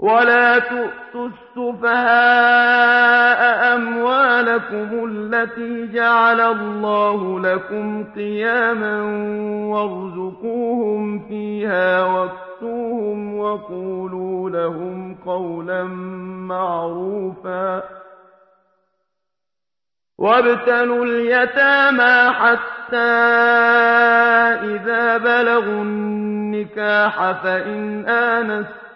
ولا تؤتوا السفهاء أموالكم التي جعل الله لكم قياما وارزقوهم فيها واكسوهم وقولوا لهم قولا معروفا وابتلوا اليتامى حتى إذا بلغوا النكاح فإن آنستم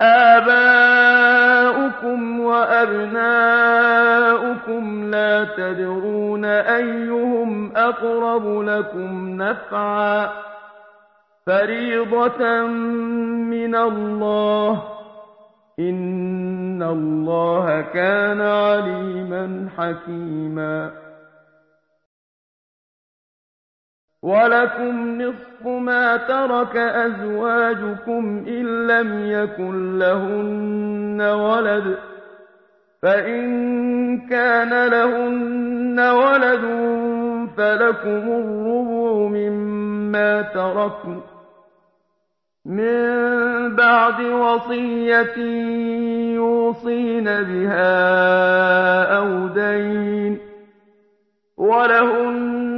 آباؤكم وأبناؤكم لا تدرون أيهم أقرب لكم نفعا فريضة من الله إن الله كان عليما حكيما ولكم نصف ما ترك أزواجكم إن لم يكن لهن ولد فإن كان لهن ولد فلكم الربع مما تركن من بعد وصية يوصين بها أو دين ولهن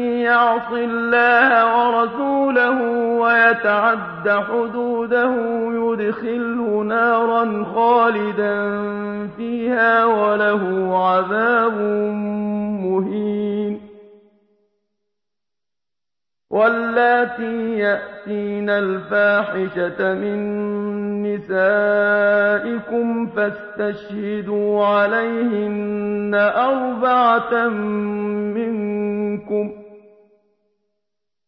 يعص الله ورسوله ويتعد حدوده يدخله نارا خالدا فيها وله عذاب مهين. واللاتي يأتين الفاحشة من نسائكم فاستشهدوا عليهن أربعة منكم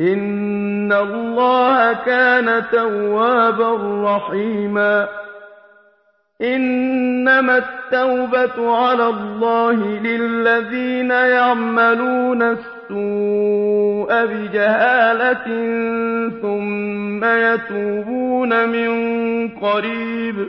إن الله كان توابا رحيما إنما التوبة على الله للذين يعملون السوء بجهالة ثم يتوبون من قريب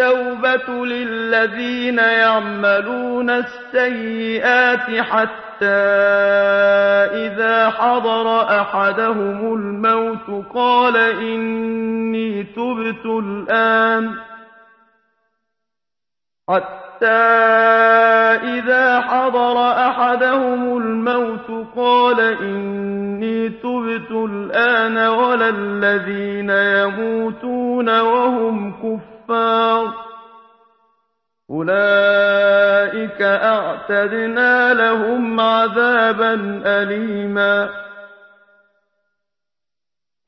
التَّوْبَةُ لِلَّذِينَ يَعْمَلُونَ السَّيِّئَاتِ حَتَّىٰ إِذَا حَضَرَ أَحَدَهُمُ الْمَوْتُ قَالَ إِنِّي تُبْتُ الْآنَ حَتَّىٰ إِذَا حَضَرَ أَحَدَهُمُ الْمَوْتُ قَالَ إِنِّي تُبْتُ الْآنَ وَلَا الَّذِينَ يَمُوتُونَ وَهُمْ كُفَّارٌ ۚ أُولَٰئِكَ أَعْتَدْنَا لَهُمْ عَذَابًا أَلِيمًا.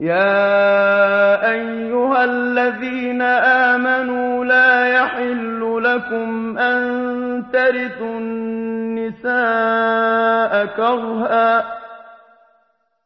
يَا أَيُّهَا الَّذِينَ آمَنُوا لَا يَحِلُّ لَكُمْ أَن تَرِثُوا النِّسَاءَ كَرْهًا ۖ.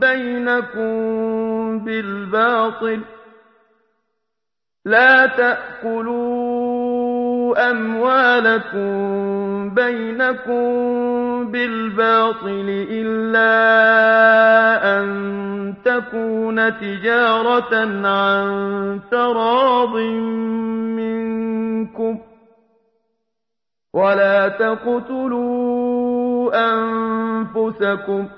بَيْنَكُم بِالْبَاطِلِ لَا تَأْكُلُوا أَمْوَالَكُم بَيْنَكُم بِالْبَاطِلِ إِلَّا أَن تَكُونَ تِجَارَةً عَن تَرَاضٍ مِّنكُمْ ۚ وَلَا تَقْتُلُوا أَنفُسَكُمْ ۚ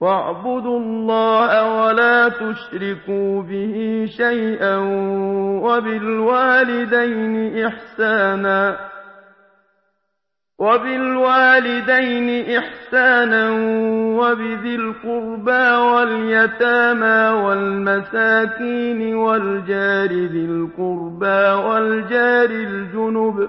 واعبدوا الله ولا تشركوا به شيئا وبالوالدين إحسانا وبالوالدين إحسانا وبذي القربى واليتامى والمساكين والجار ذي القربى والجار الجنب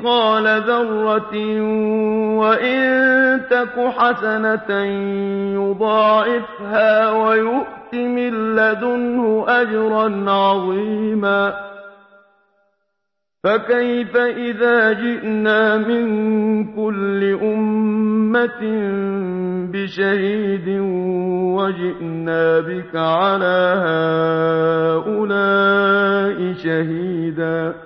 مثقال ذرة وإن تك حسنة يضاعفها ويؤت من لدنه أجرا عظيما فكيف إذا جئنا من كل أمة بشهيد وجئنا بك على هؤلاء شهيدا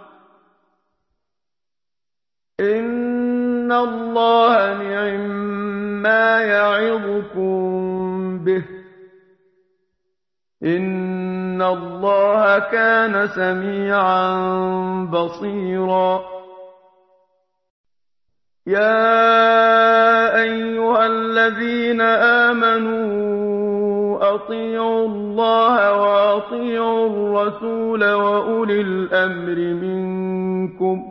إن الله نعم ما يعظكم به إن الله كان سميعا بصيرا يا أيها الذين آمنوا أطيعوا الله وأطيعوا الرسول وأولي الأمر منكم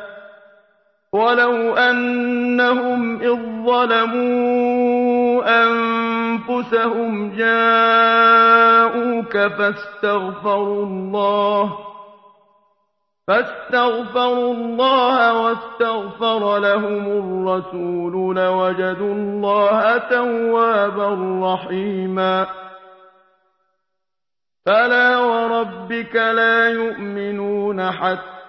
ولو أنهم إذ ظلموا أنفسهم جاءوك فاستغفروا الله فاستغفروا الله واستغفر لهم الرسول لوجدوا الله توابا رحيما فلا وربك لا يؤمنون حتى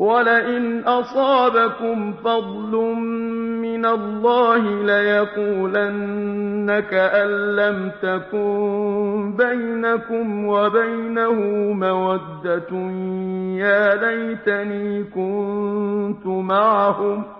وَلَئِنْ أَصَابَكُمْ فَضْلٌ مِّنَ اللَّهِ لَيَقُولَنَّ كَأَن لَّمْ تَكُن بَيْنَكُمْ وَبَيْنَهُ مَوَدَّةٌ يَا لَيْتَنِي كُنتُ مَعَهُمْ ۚ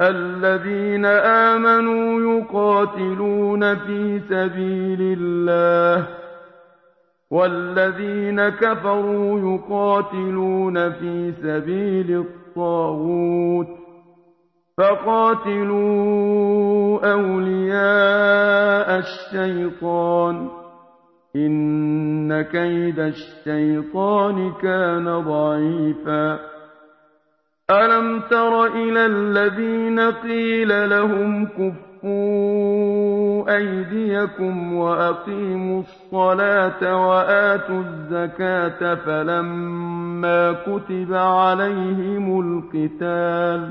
الَّذِينَ آمَنُوا يُقَاتِلُونَ فِي سَبِيلِ اللَّهِ وَالَّذِينَ كَفَرُوا يُقَاتِلُونَ فِي سَبِيلِ الطَّاغُوتِ فَقَاتِلُوا أَوْلِيَاءَ الشَّيْطَانِ ۖ. إِنَّ كَيْدَ الشَّيْطَانِ كَانَ ضَعِيفًا. أَلَمْ تَرَ إِلَى الَّذِينَ قِيلَ لَهُمْ كُفُّوا أيديكم وأقيموا الصلاة وآتوا الزكاة فلما كتب عليهم القتال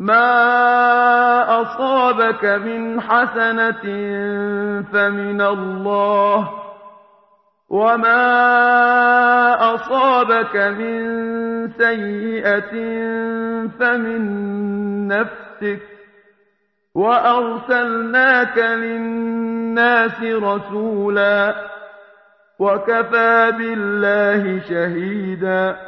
ما أصابك من حسنة فمن الله وما أصابك من سيئة فمن نفسك وأرسلناك للناس رسولا وكفى بالله شهيدا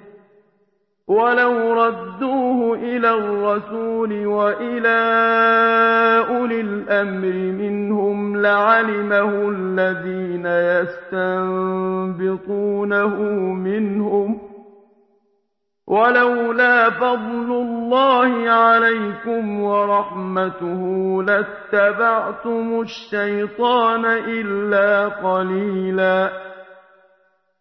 ولو ردوه إلى الرسول وإلى أولي الأمر منهم لعلمه الذين يستنبطونه منهم ولولا فضل الله عليكم ورحمته لاتبعتم الشيطان إلا قليلاً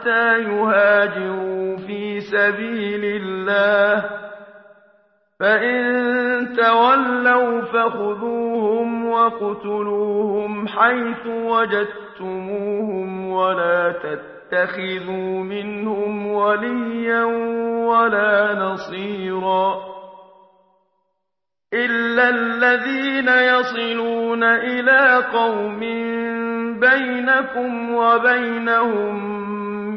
حَتَّىٰ يُهَاجِرُوا فِي سَبِيلِ اللَّهِ ۚ فَإِن تَوَلَّوْا فَخُذُوهُمْ وَاقْتُلُوهُمْ حَيْثُ وَجَدتُّمُوهُمْ وَلَا تَتَّخِذُوا منهم وليا ولا نصيرا إلا الذين يصلون إلى قوم بينكم وبينهم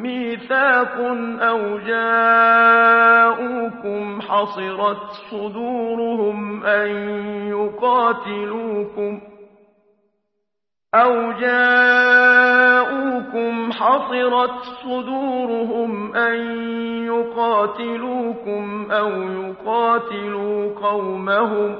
ميثاق أو جاءوكم حصرت صدورهم أن يقاتلوكم أَوْ جَاءُوكُمْ حَصِرَتْ صُدُورُهُمْ أَن يُقَاتِلُوكُمْ أَوْ يُقَاتِلُوا قَوْمَهُمْ ۚ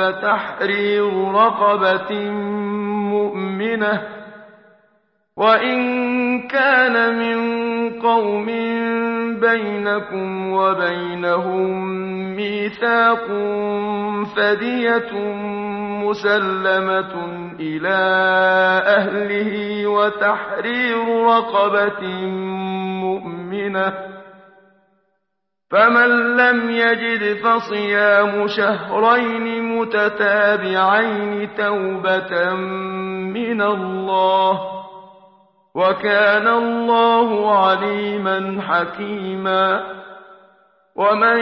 فَتَحْرِيرُ رَقَبَةٍ مُّؤْمِنَةٍ ۖ وَإِن كَانَ مِن قَوْمٍ بَيْنَكُمْ وَبَيْنَهُم مِّيثَاقٌ فَدِيَةٌ مُّسَلَّمَةٌ إِلَىٰ أَهْلِهِ وَتَحْرِيرُ رَقَبَةٍ مُّؤْمِنَةٍ ۖ فَمَن لَّمْ يَجِدْ فَصِيَامُ شَهْرَيْنِ مُتَتَابِعَيْنِ تَوْبَةً مِّنَ اللَّهِ ۗ وَكَانَ اللَّهُ عَلِيمًا حَكِيمًا وَمَن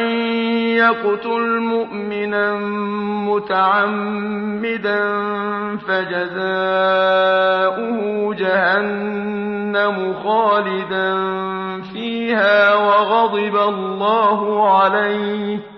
يَقْتُلْ مُؤْمِنًا مُّتَعَمِّدًا فَجَزَاؤُهُ جَهَنَّمُ خَالِدًا فِيهَا وَغَضِبَ اللَّهُ عَلَيْهِ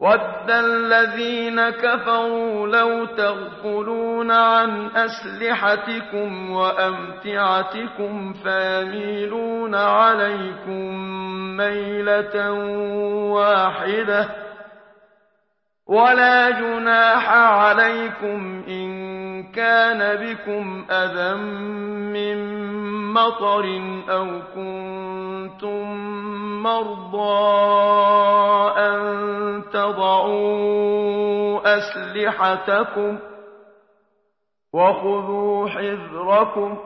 وَدَّ الَّذِينَ كَفَرُوا لَوْ تَغْفُلُونَ عَنْ أَسْلِحَتِكُمْ وَأَمْتِعَتِكُمْ فَيَمِيلُونَ عَلَيْكُم مَّيْلَةً وَاحِدَةً وَلَا جُنَاحَ عَلَيْكُمْ إِن كَانَ بِكُمْ أَذًى مِّن مَّطَرٍ أَوْ كُنتُم مَّرْضَىٰ أَن تَضَعُوا أَسْلِحَتَكُمْ ۖ وَخُذُوا حِذْرَكُمْ ۗ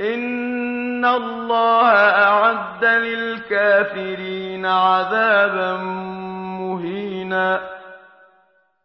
إِنَّ اللَّهَ أَعَدَّ لِلْكَافِرِينَ عَذَابًا مُّهِينًا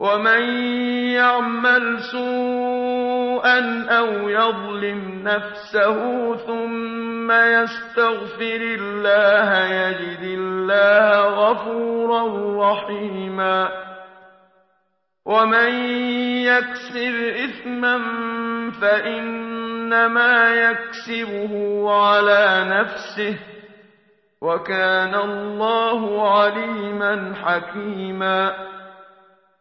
ومن يعمل سوءا أو يظلم نفسه ثم يستغفر الله يجد الله غفورا رحيما ومن يكسب إثما فإنما يكسبه على نفسه وكان الله عليما حكيما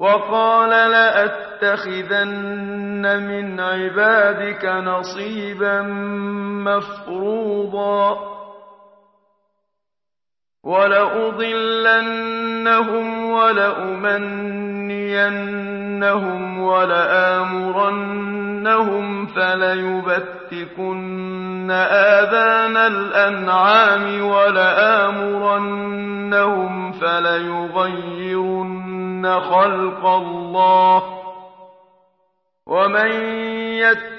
وقال لأتخذن من عبادك نصيبا مفروضا. ولأضلنهم ولأمنينهم ولآمرنهم فليبتكن آذان الأنعام ولآمرنهم فليغيرن خلق الله ومن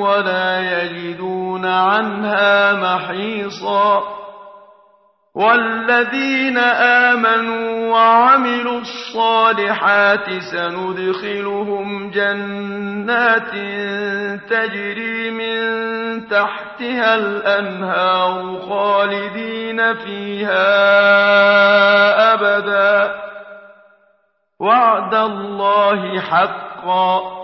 ولا يجدون عنها محيصا والذين آمنوا وعملوا الصالحات سندخلهم جنات تجري من تحتها الأنهار خالدين فيها أبداً وعد الله حقا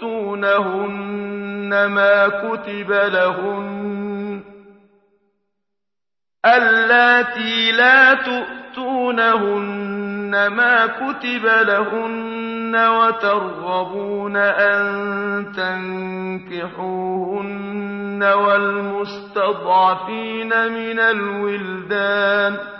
تؤتونهن ما كتب لهن اللاتي لا تؤتونهن ما كتب لهن وترغبون أن تنكحوهن والمستضعفين من الولدان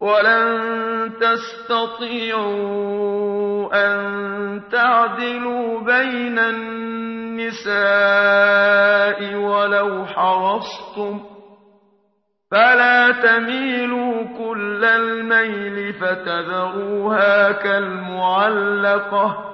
ولن تستطيعوا أن تعدلوا بين النساء ولو حرصتم فلا تميلوا كل الميل فتذروها كالمعلقة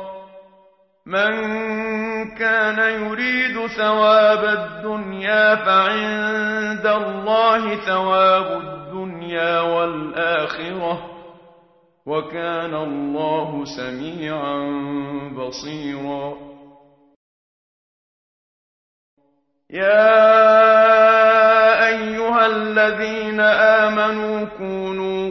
من كان يريد ثواب الدنيا فعند الله ثواب الدنيا والآخرة. وكان الله سميعا بصيرا. يا أيها الذين آمنوا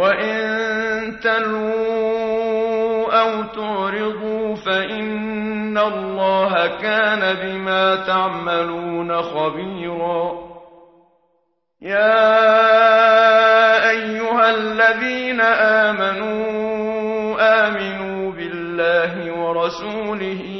وإن تلووا أو تعرضوا فإن الله كان بما تعملون خبيرا يا أيها الذين آمنوا آمنوا بالله ورسوله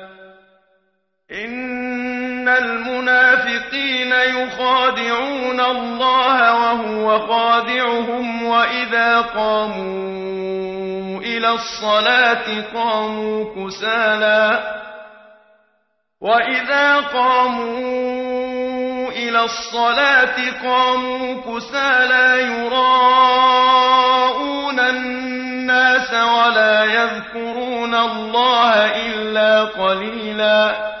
إن المنافقين يخادعون الله وهو خادعهم وإذا قاموا إلى الصلاة قاموا كسالى وإذا قاموا إلى الصلاة قاموا كسالى يراءون الناس ولا يذكرون الله إلا قليلاً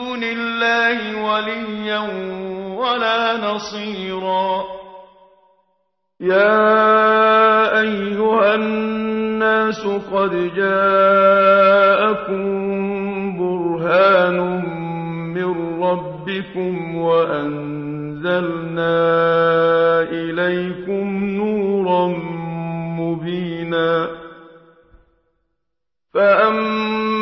الله وليا ولا نصيرا. يا أيها الناس قد جاءكم برهان من ربكم وأنزلنا إليكم نورا مبينا. فأما